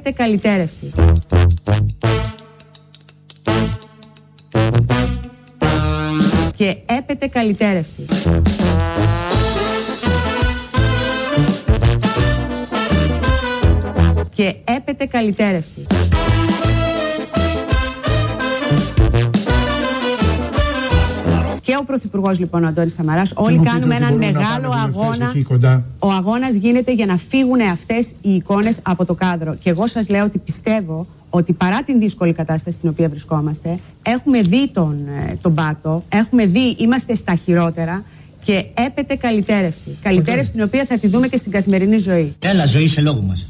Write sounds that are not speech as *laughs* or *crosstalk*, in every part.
έπεται καλυτέρευση. Και έπεται καλυτέρευση. Και έπεται καλυτέρευση. Πρωθυπουργός λοιπόν, ο Αντώνης Σαμαράς, όλοι μου πείτε κάνουμε ότι έναν μπορούν να μεγάλο πάνε βουλευτές αγώνα. εκεί κοντά. Ο αγώνας γίνεται για να φύγουν αυτές οι εικόνες από το κάδρο. Και εγώ σας λέω ότι πιστεύω ότι παρά την δύσκολη κατάσταση στην οποία βρισκόμαστε, έχουμε δει τον, ε, τον πάτο, έχουμε δει, είμαστε στα χειρότερα και έπεται καλυτέρευση. Καλυτέρευση την οποία θα τη δούμε και στην καθημερινή ζωή. Έλα, ζωή σε λόγο μας.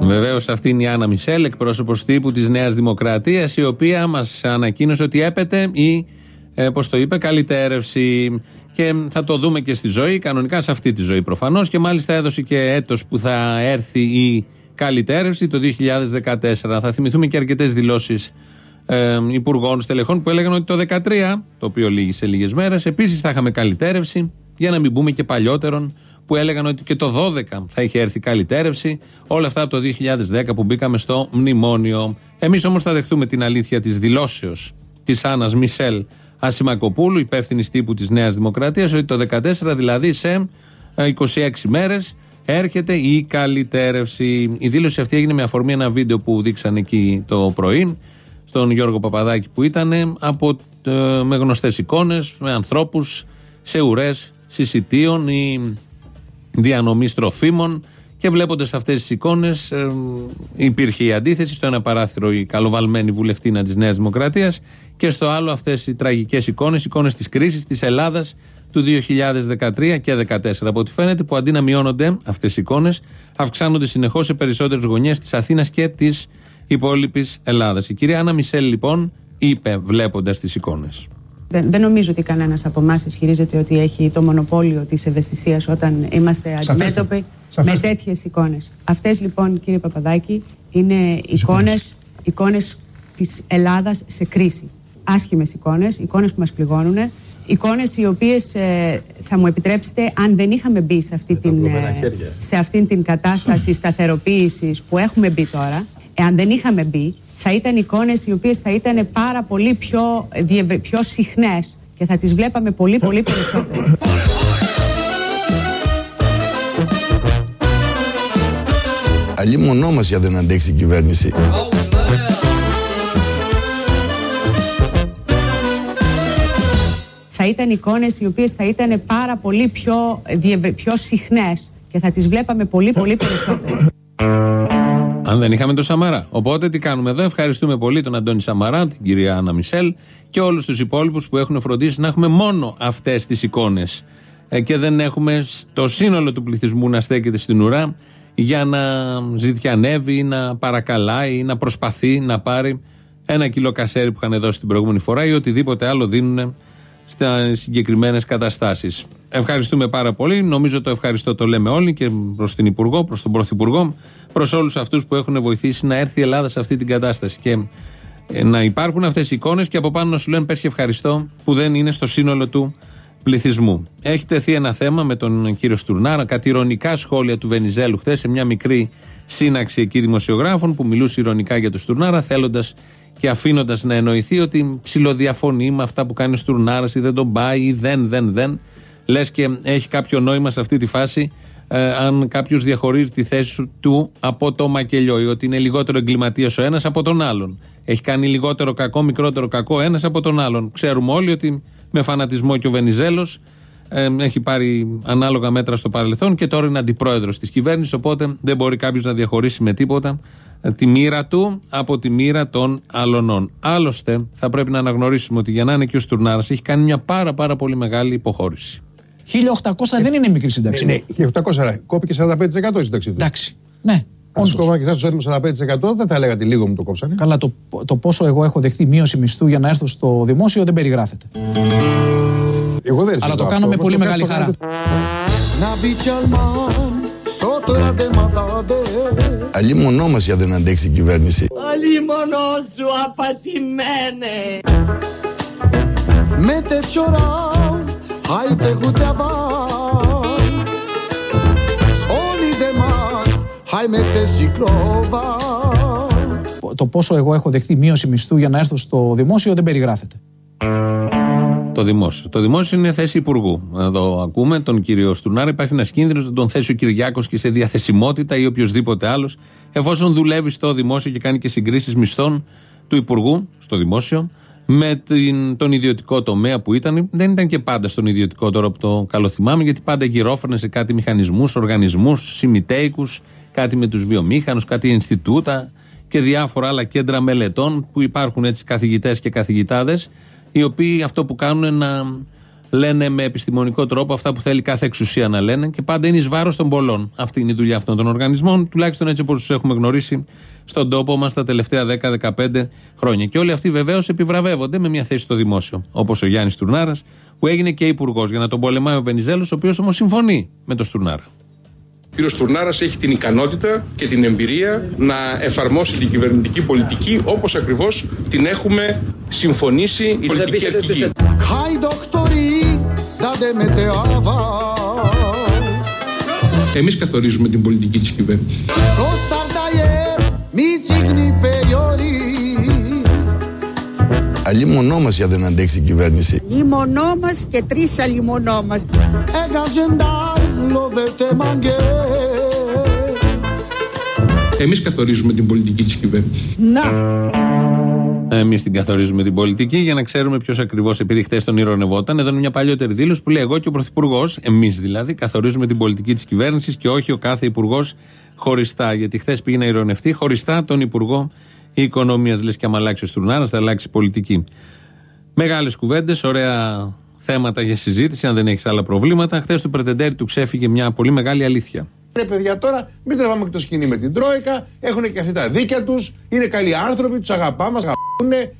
Βεβαίως, αυτή είναι η Άννα Μισελ, εκπρόσωπος τύπου της Νέας Δημοκρατίας, η οποία μας ανακοίνωσε ότι έπεται η, ε, πώς το είπε, καλυτέρευση. Και θα το δούμε και στη ζωή, κανονικά σε αυτή τη ζωή προφανώς. Και μάλιστα έδωσε και έτος που θα έρθει η καλυτέρευση το 2014. Θα θυμηθούμε και αρκετές δηλώσεις ε, υπουργών στελεχών που έλεγαν ότι το 2013, το οποίο λύγει σε λίγες μέρες, επίσης θα είχαμε καλυτέρευση, για να μην πούμε και παλιότερον, που έλεγαν ότι και το 12 θα είχε έρθει καλυτέρευση. Όλα αυτά από το 2010 που μπήκαμε στο μνημόνιο. Εμείς όμως θα δεχτούμε την αλήθεια της δηλώσεως της Άννας Μισελ Ασημακοπούλου, υπεύθυνης τύπου της Νέας Δημοκρατίας, ότι το 2014, δηλαδή σε ε, 26 μέρες, έρχεται η καλυτέρευση. Η δήλωση αυτή έγινε με αφορμή ένα βίντεο που δείξαν εκεί το πρωί, στον Γιώργο Παπαδάκη που ήταν, από, ε, με γνωστές εικόνες, με ανθρώπους σε ουρές συσιτίων ή διανομή τροφίμων. Και βλέποντας αυτές τις εικόνες, υπήρχε η αντίθεση. Στο ένα παράθυρο η καλοβαλμένη βουλευτήνα της Νέας Δημοκρατίας και στο άλλο αυτές οι τραγικές εικόνες, εικόνες της κρίσης της Ελλάδας του 2013 και 2014. Από ό,τι φαίνεται, που αντί να μειώνονται αυτές οι εικόνες, αυξάνονται συνεχώς σε περισσότερες γωνιές της Αθήνας και της υπόλοιπης Ελλάδας. Η κυρία Άννα Μισελ, λοιπόν, είπε βλέποντας τις εικόνες. Δεν, δεν νομίζω ότι κανένας από εμάς ισχυρίζεται ότι έχει το μονοπόλιο της ευαισθησίας όταν είμαστε Σαφέστατα. αντιμέτωποι με Σαφέστατα. τέτοιες εικόνες. Αυτές λοιπόν, κύριε Παπαδάκη, είναι εικόνες εικόνες της Ελλάδας σε κρίση. Άσχημες εικόνες, εικόνες που μας πληγώνουν. Εικόνες οι οποίες θα μου επιτρέψετε, αν δεν είχαμε μπει σε αυτή, την, ε, σε αυτή την κατάσταση σταθεροποίησης που έχουμε μπει τώρα, εάν δεν είχαμε μπει, θα ήταν εικόνες οι οποίες θα ήταν πάρα πολύ πιο, διευρε- πιο συχνές και θα τις βλέπαμε πολύ πολύ περισσότερο. Αλλή μονό μας για δεν αντέξει η κυβέρνηση. θα ήταν εικόνες οι οποίες θα ήταν πάρα πολύ πιο, διευρε- πιο συχνές και θα τις βλέπαμε πολύ πολύ περισσότερο. Αν δεν είχαμε τον Σαμαρά. Οπότε τι κάνουμε εδώ. Ευχαριστούμε πολύ τον Αντώνη Σαμαρά, την κυρία Άννα Μισελ και όλους τους υπόλοιπους που έχουν φροντίσει να έχουμε μόνο αυτές τις εικόνες. και δεν έχουμε το σύνολο του πληθυσμού να στέκεται στην ουρά για να ζητιανεύει, να παρακαλάει, να προσπαθεί να πάρει ένα κιλό κασέρι που είχαν δώσει την προηγούμενη φορά ή οτιδήποτε άλλο δίνουν στα συγκεκριμένες καταστάσεις. Ευχαριστούμε πάρα πολύ. Νομίζω το ευχαριστώ το λέμε όλοι και προς την Υπουργό, προς τον Πρωθυπουργό, προς όλους αυτούς που έχουν βοηθήσει να έρθει η Ελλάδα σε αυτή την κατάσταση. Και ε, να υπάρχουν αυτές οι εικόνες και από πάνω να σου λένε πες και ευχαριστώ που δεν είναι στο σύνολο του πληθυσμού. Έχει τεθεί ένα θέμα με τον κύριο Στουρνάρα, κάτι ηρωνικά σχόλια του Βενιζέλου χθες σε μια μικρή σύναξη εκεί δημοσιογράφων που μιλούσε ηρωνικά για τον Στουρνάρα, θέλοντας και αφήνοντας να εννοηθεί ότι ψηλοδιαφωνεί με αυτά που κάνει ο Στουρνάρας ή δεν τον πάει ή δεν, δεν, δεν. Λες και έχει κάποιο νόημα σε αυτή τη φάση ε, αν κάποιος διαχωρίζει τη θέση του από το μακελιό ή ότι είναι λιγότερο εγκληματίας ο ένας από τον άλλον. Έχει κάνει λιγότερο κακό, μικρότερο κακό ένας από τον άλλον. Ξέρουμε όλοι ότι με φανατισμό και ο Βενιζέλος ε, έχει πάρει ανάλογα μέτρα στο παρελθόν και τώρα είναι αντιπρόεδρος της κυβέρνησης. Οπότε δεν μπορεί κάποιος να διαχωρίσει με τίποτα ε, τη μοίρα του από τη μοίρα των αλωνών. Άλλωστε, θα πρέπει να αναγνωρίσουμε ότι για να είναι και ο Στουρνάρας έχει κάνει μια πάρα πάρα πολύ μεγάλη υποχώρηση. 1800 δεν είναι μικρή σύνταξη. Ναι, και 800 κόπηκε 45% η σύνταξη του. Εντάξει. Ναι, Αν όντως. σου κόβανε και εσάς το εισόδημα 45% δεν θα έλεγα ότι λίγο μου το κόψανε. Καλά, το, το πόσο εγώ έχω δεχτεί μείωση μισθού για να έρθω στο δημόσιο δεν περιγράφεται. Εγώ δεν Αλλά το αυτό, κάνω με όμως πολύ το μεγάλη κάνω- χαρά. Αλλή μονό μας για δεν αντέξει η κυβέρνηση. Αλίμονο σου απατημένε Mete ciorau, hai pe huteava Soli de mar, hai Hai mete ciclova Το πόσο εγώ έχω δεχτεί μείωση μισθού για να έρθω στο δημόσιο δεν περιγράφεται. Το δημόσιο. Το δημόσιο είναι θέση υπουργού. Εδώ ακούμε τον κύριο Στουρνάρα. Υπάρχει ένας κίνδυνος να τον θέσει ο Κυριάκος και σε διαθεσιμότητα ή οποιοδήποτε άλλος, εφόσον δουλεύει στο δημόσιο και κάνει και συγκρίσεις μισθών του υπουργού στο δημόσιο με την, τον ιδιωτικό τομέα που ήταν. Δεν ήταν και πάντα στον ιδιωτικό τώρα που το καλοθυμάμαι, γιατί πάντα γυρόφερνε σε κάτι μηχανισμούς, οργανισμούς, συμμετέικου, κάτι με τους βιομήχανους, κάτι Ινστιτούτα και διάφορα άλλα κέντρα μελετών που υπάρχουν έτσι καθηγητές και καθηγητάδες, οι οποίοι αυτό που κάνουν είναι να λένε με επιστημονικό τρόπο αυτά που θέλει κάθε εξουσία να λένε και πάντα είναι εις βάρος των πολλών. Αυτή είναι η δουλειά αυτών των οργανισμών, τουλάχιστον έτσι όπως τους έχουμε γνωρίσει στον τόπο μας τα τελευταία 10-15 χρόνια. Και όλοι αυτοί βεβαίως επιβραβεύονται με μια θέση στο δημόσιο. Όπως ο Γιάννης Τουρνάρα, που έγινε και υπουργός για να τον πολεμάει ο Βενιζέλος, ο οποίος όμως συμφωνεί με τον Στουρνάρα. Ο κ. Τουρνάρα έχει την ικανότητα και την εμπειρία να εφαρμόσει την κυβερνητική πολιτική όπως ακριβώς την έχουμε συμφωνήσει η πολιτική αρχική. Εμείς καθορίζουμε την πολιτική της κυβέρνησης. Sostar da ier Mi cigni periori Αλλή μονό μας για δεν αντέξει η κυβέρνηση. Λιμονό μας και τρεις αλιμονό μας. Ega gendar Lovete manghe Εμείς καθορίζουμε την πολιτική της κυβέρνησης. Να, Εμείς την καθορίζουμε την πολιτική για να ξέρουμε ποιος ακριβώς, επειδή χθες τον ηρωνευόταν. Εδώ είναι μια παλιότερη δήλωση που λέει: Εγώ και ο Πρωθυπουργός, εμείς δηλαδή, καθορίζουμε την πολιτική της κυβέρνησης και όχι ο κάθε υπουργός χωριστά. Γιατί χθες πήγε να ηρωνευτεί χωριστά τον Υπουργό Οικονομίας. Λες και άμα αλλάξεις ο Στουρνάρα, θα αλλάξει πολιτική. Μεγάλες κουβέντες, ωραία θέματα για συζήτηση, αν δεν έχεις άλλα προβλήματα. Χθες του Πρετεντέρη του ξέφυγε μια πολύ μεγάλη αλήθεια. Ρε παιδιά τώρα, μην τραβάμε και το σκηνή με την Τρόικα. Έχουν και αυτοί τα δίκια τους. Είναι καλοί άνθρωποι, τους αγαπάμε, μας αγαπούν.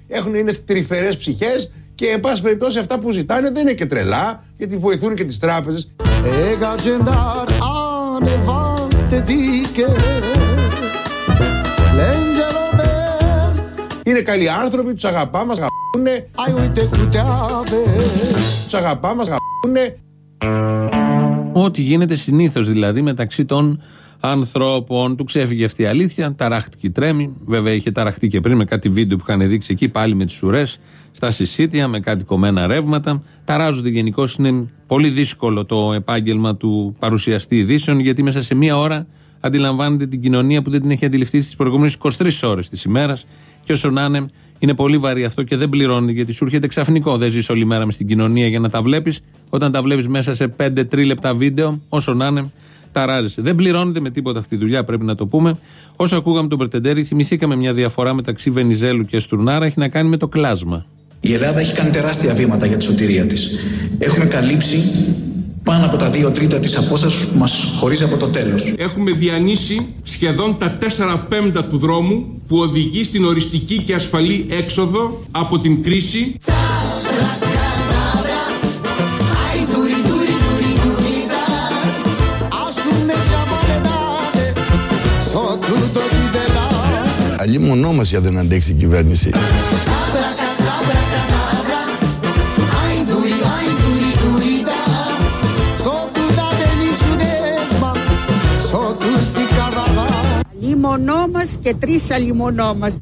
Έχουν, είναι τρυφερές ψυχές. Και εν πάση περιπτώσει αυτά που ζητάνε δεν είναι και τρελά, γιατί βοηθούν και τις τράπεζες. Ega gendar Anevaste dike L'angelo de Είναι καλοί άνθρωποι, τους αγαπάμε, μας αγαπούν. Ai uite cu te ave Τους αγαπάμε, μας αγαπούν. Ό,τι γίνεται συνήθως δηλαδή μεταξύ των ανθρώπων. Του ξέφυγε αυτή η αλήθεια, ταράχτηκε η τρέμη. Βέβαια είχε ταραχτεί και πριν με κάτι βίντεο που είχαν δείξει εκεί πάλι με τις ουρές στα συσίτια, με κάτι κομμένα ρεύματα. Ταράζονται γενικώ. Είναι πολύ δύσκολο το επάγγελμα του παρουσιαστή ειδήσεων, γιατί μέσα σε μία ώρα αντιλαμβάνεται την κοινωνία που δεν την έχει αντιληφθεί στις προηγούμενες 23 ώρες της ημέρας. Και όσο να είναι, είναι πολύ βαρύ αυτό και δεν πληρώνει γιατί σου έρχεται ξαφνικό. Δεν ζεις όλη μέρα μες στην κοινωνία για να τα βλέπεις. Όταν τα βλέπεις μέσα σε 5 τρίλεπτα βίντεο, όσο να είναι, ταράζεσαι. Δεν πληρώνεται με τίποτα αυτή η δουλειά, πρέπει να το πούμε. Όσο ακούγαμε τον Πρετεντέρη, θυμηθήκαμε μια διαφορά μεταξύ Βενιζέλου και Στουρνάρα, έχει να κάνει με το κλάσμα. Η Ελλάδα έχει κάνει τεράστια βήματα για τη σωτηρία της. Έχουμε καλύψει πάνω από τα δύο τρίτα της απόστασης που μας χωρίζει από το τέλος. Έχουμε διανύσει σχεδόν τα 4 πέμπτα του δρόμου που οδηγεί στην οριστική και ασφαλή έξοδο από την κρίση Αλλή μονό μας για δεν αντέξει η κυβέρνηση. So tu da delisunesma So tu si carava λιμονό μας και τρεις αλιμονό μας.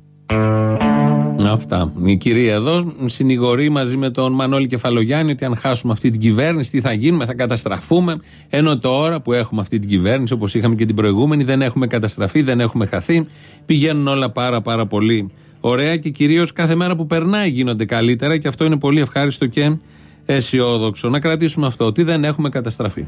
Αυτά. Η κυρία εδώ συνηγορεί μαζί με τον Μανώλη Κεφαλογιάννη ότι αν χάσουμε αυτή την κυβέρνηση, τι θα γίνουμε, θα καταστραφούμε. Ενώ τώρα που έχουμε αυτή την κυβέρνηση, όπως είχαμε και την προηγούμενη, δεν έχουμε καταστραφεί, δεν έχουμε χαθεί. Πηγαίνουν όλα πάρα πάρα πολύ ωραία και κυρίως κάθε μέρα που περνάει γίνονται καλύτερα και αυτό είναι πολύ ευχάριστο και αισιόδοξο. Να κρατήσουμε αυτό, ότι δεν έχουμε καταστραφεί.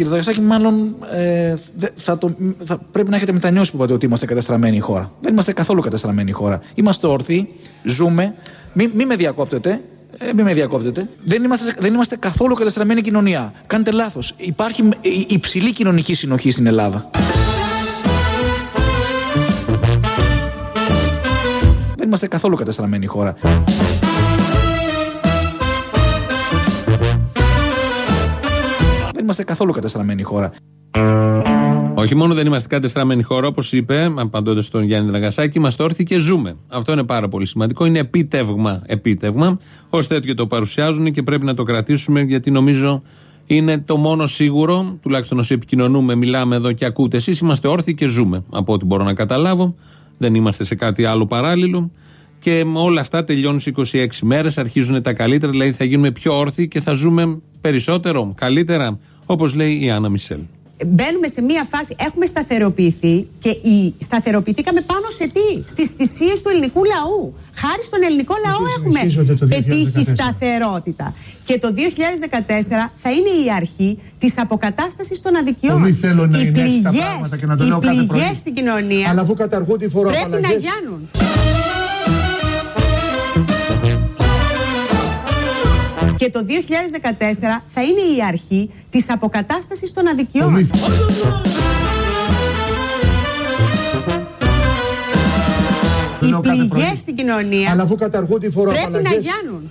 Κύριε Δραγασάκη, μάλλον ε, δε- θα το, θα πρέπει να έχετε μετανιώσει που είπατε ότι είμαστε καταστραμμένη χώρα. Δεν είμαστε καθόλου καταστραμμένη χώρα. Είμαστε όρθιοι, ζούμε. Μην μη με διακόπτετε. Ε, μην με διακόπτετε. Δεν είμαστε, δεν είμαστε καθόλου καταστραμμένη κοινωνία. Κάνετε λάθος. Υπάρχει ε, υψηλή κοινωνική συνοχή στην Ελλάδα. Δεν είμαστε καθόλου καταστραμμένη χώρα. Είμαστε καθόλου καταστραμμένη χώρα. Όχι μόνο δεν είμαστε κατεστραμμένη χώρα, όπως είπε, απαντώντας στον Γιάννη Δραγασάκη, είμαστε όρθιοι και ζούμε. Αυτό είναι πάρα πολύ σημαντικό. Είναι επίτευγμα. Επίτευγμα. Ω τέτοιο το παρουσιάζουν και πρέπει να το κρατήσουμε, γιατί νομίζω Είναι το μόνο σίγουρο, τουλάχιστον όσοι επικοινωνούμε, μιλάμε εδώ και ακούτε εσείς. Είμαστε όρθιοι και ζούμε. Από ό,τι μπορώ να καταλάβω. Δεν είμαστε σε κάτι άλλο παράλληλο. Και όλα αυτά τελειώνουν σε 26 μέρες, αρχίζουν τα καλύτερα, δηλαδή θα γίνουμε πιο όρθιοι και θα ζούμε περισσότερο, καλύτερα, όπως λέει η Άννα Μισελ. Μπαίνουμε σε μία φάση, έχουμε σταθεροποιηθεί και η, σταθεροποιηθήκαμε πάνω σε τι, στις θυσίες του ελληνικού λαού. Χάρη στον ελληνικό λαό έχουμε συνεχίζονται το πετύχει 2014. σταθερότητα. Και το 2014 θα είναι η αρχή της αποκατάστασης των αδικιών. Πολύ θέλω να οι είναι έτσι τα πληγές- πράγματα και να το οι λέω κάθε πρωί. πληγές στην κοινωνία Αλλά αφού καταργούν τη πρέπει φοροαπαλλαγές... να γιάνουν. Και το 2014 θα είναι η αρχή της αποκατάστασης των αδικιών. Πολύ- Οι λέω κάθε πρωί. πληγές στην κοινωνία Αλλά αφού καταργούν τη πρέπει να φοροαπαλλαγές... γιάνουν.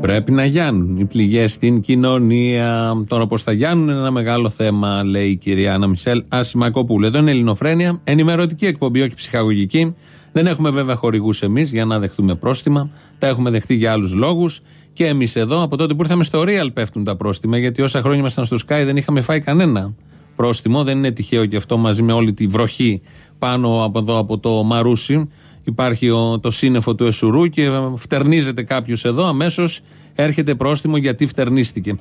Πρέπει να γιάνουν οι πληγές στην κοινωνία. Τώρα πώς θα γιάνουν είναι ένα μεγάλο θέμα, λέει η κυρία Άννα Μισελ Ασημακοπούλου. Εδώ είναι Ελληνοφρένια, ενημερωτική εκπομπή, όχι ψυχαγωγική. Δεν έχουμε βέβαια χορηγούς εμείς για να δεχτούμε πρόστιμα. Τα έχουμε δεχτεί για άλλους λόγους. Και εμείς εδώ, από τότε που ήρθαμε στο Real, πέφτουν τα πρόστιμα. Γιατί όσα χρόνια ήμασταν στο Sky δεν είχαμε φάει κανένα πρόστιμο. Δεν είναι τυχαίο και αυτό μαζί με όλη τη βροχή πάνω από εδώ από το Μαρούσι. Υπάρχει ο, το σύννεφο του Εσουρού και φτερνίζεται κάποιος εδώ, αμέσως έρχεται πρόστιμο γιατί φτερνίστηκε.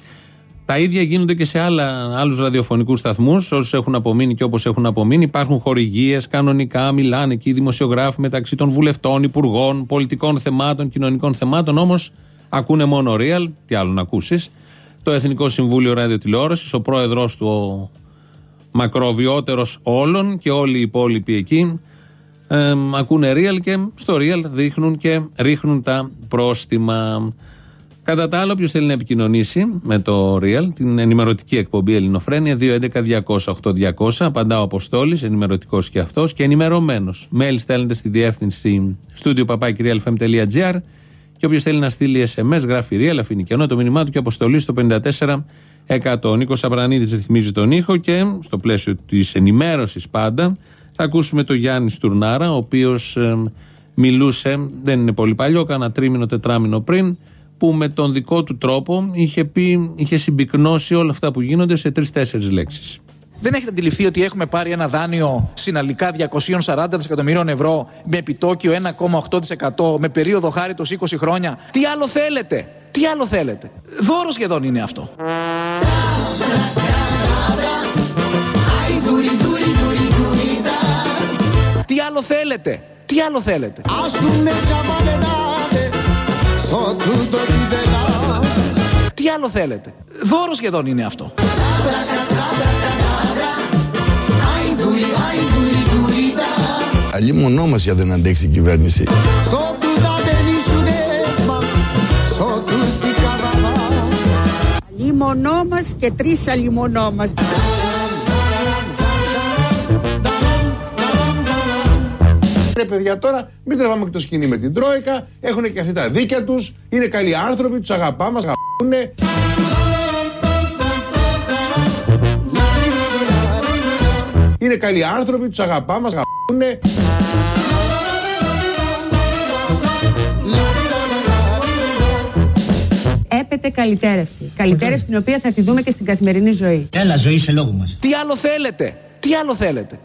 Τα ίδια γίνονται και σε άλλα, άλλους ραδιοφωνικούς σταθμούς, όσους έχουν απομείνει και όπως έχουν απομείνει. Υπάρχουν χορηγίες, κανονικά, μιλάνε εκεί οι δημοσιογράφοι μεταξύ των βουλευτών, υπουργών, πολιτικών θεμάτων, κοινωνικών θεμάτων, όμως ακούνε μόνο real, τι άλλο να ακούσεις. Το Εθνικό Συμβούλιο Ραδιοτηλεόρασης, ο πρόεδρος του, ο μακροβιότερος όλων και όλοι οι υπόλοιποι εκεί, ε, ακούνε real και στο real δείχνουν και ρίχνουν τα πρόστιμα. Κατά τα άλλα, όποιος θέλει να επικοινωνήσει με το Real, την ενημερωτική εκπομπή Ελληνοφρένια, 2.11.200.8.200, απαντά ο Αποστόλης, ενημερωτικός και αυτός και ενημερωμένος. Mail στέλνετε στη διεύθυνση στούντιο παπάκυριαλfm.gr και όποιος θέλει να στείλει SMS, γράφει Real, αφήνει κενό το μήνυμά του και αποστολή στο 54 Ο Νίκος Απρανίδη ρυθμίζει τον ήχο και στο πλαίσιο της ενημέρωσης πάντα θα ακούσουμε τον Γιάννη Στουρνάρα, ο οποίος μιλούσε, δεν είναι πολύ παλιό, κάνα τρίμηνο, τετράμινο πριν, που με τον δικό του τρόπο είχε, πει, είχε συμπυκνώσει όλα αυτά που γίνονται σε τρει-τέσσερι λέξεις. Δεν έχετε αντιληφθεί ότι έχουμε πάρει ένα δάνειο συναλλικά 240 δισεκατομμυρίων ευρώ με επιτόκιο 1,8% με περίοδο χάριτος 20 χρόνια; Τι άλλο θέλετε, τι άλλο θέλετε; Δώρος σχεδόν είναι αυτό. Τι άλλο θέλετε, τι άλλο θέλετε; Assume giamaledade sotto di vela Τι άλλο θέλετε; Δώρος σχεδόν είναι αυτό. Αλλή μονόμασια δεν αντέξει η κυβέρνηση. sotto da denisudesma sotto si cavava Λιμονό μας και τρεις αλιμονό μας. Ρε παιδιά τώρα, μην τραβάμε και το σκηνή με την Τρόικα. Έχουν και αυτοί τα δίκια τους. Είναι καλοί άνθρωποι, τους αγαπάμε, μας αγαπούνε. Είναι καλοί άνθρωποι, τους αγαπάμε, μα αγαπούνε. Έπεται καλυτέρευση. Καλυτέρευση την οποία θα τη δούμε και στην καθημερινή ζωή. Έλα ζωή σε λόγο μας. Τι άλλο θέλετε, τι άλλο θέλετε;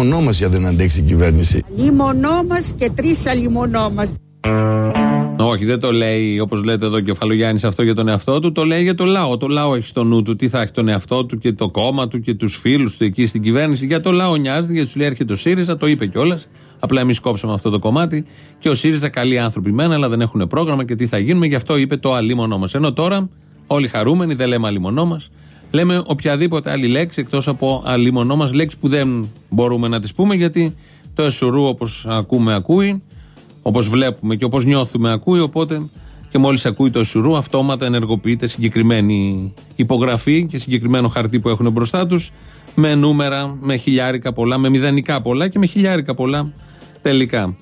Αλλή μονόμασια δεν αντέξει η κυβέρνηση. Λιμονό μας και τρεις αλιμονό μας. Όχι, δεν το λέει όπως λέτε εδώ ο Κεφαλογιάννης αυτό για τον εαυτό του, το λέει για το λαό. Το λαό έχει στο νου του τι θα έχει τον εαυτό του και το κόμμα του και τους φίλους του εκεί στην κυβέρνηση. Για το λαό νοιάζεται, γιατί σου λέει έρχεται ο ΣΥΡΙΖΑ, το είπε κιόλας. Απλά εμείς κόψαμε αυτό το κομμάτι. Και ο ΣΥΡΙΖΑ καλοί άνθρωποι μένα, αλλά δεν έχουν πρόγραμμα και τι θα γίνουμε. Γι' αυτό είπε το αλίμονό μας. Ενώ τώρα, όλοι χαρούμενοι, δεν λέμε αλίμονό μας. Λέμε οποιαδήποτε άλλη λέξη εκτός από αλίμονό μα, λέξη που δεν μπορούμε να τις πούμε γιατί το εσουρού όπως ακούμε ακούει. Όπως βλέπουμε και όπως νιώθουμε, ακούει. Οπότε και μόλις ακούει το σουρού, αυτόματα ενεργοποιείται συγκεκριμένη υπογραφή και συγκεκριμένο χαρτί που έχουν μπροστά τους με νούμερα, με χιλιάρικα πολλά, με μηδενικά πολλά και με χιλιάρικα πολλά τελικά.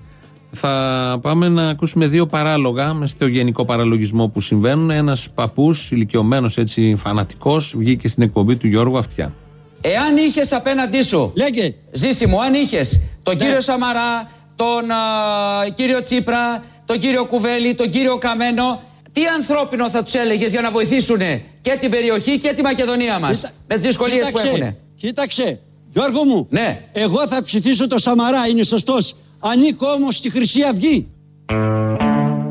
Θα πάμε να ακούσουμε δύο παράλογα με στο γενικό παραλογισμό που συμβαίνουν. Ένας παππούς, ηλικιωμένος έτσι φανατικός, βγήκε στην εκπομπή του Γιώργου Αυτιά. Εάν είχες απέναντί σου. Λέγε. Ζήσιμο, αν είχες τον κύριο Σαμαρά, τον α, κύριο Τσίπρα, τον κύριο Κουβέλη, τον κύριο Καμένο, τι ανθρώπινο θα τους έλεγες για να βοηθήσουν και την περιοχή και τη Μακεδονία μας. Κοίτα- Με τις δυσκολίες που κοίταξε, έχουν. Κοίταξε, Γιώργο μου. Ναι. Εγώ θα ψηφίσω το Σαμαρά, είναι σωστός. Ανήκω όμως στη Χρυσή Αυγή.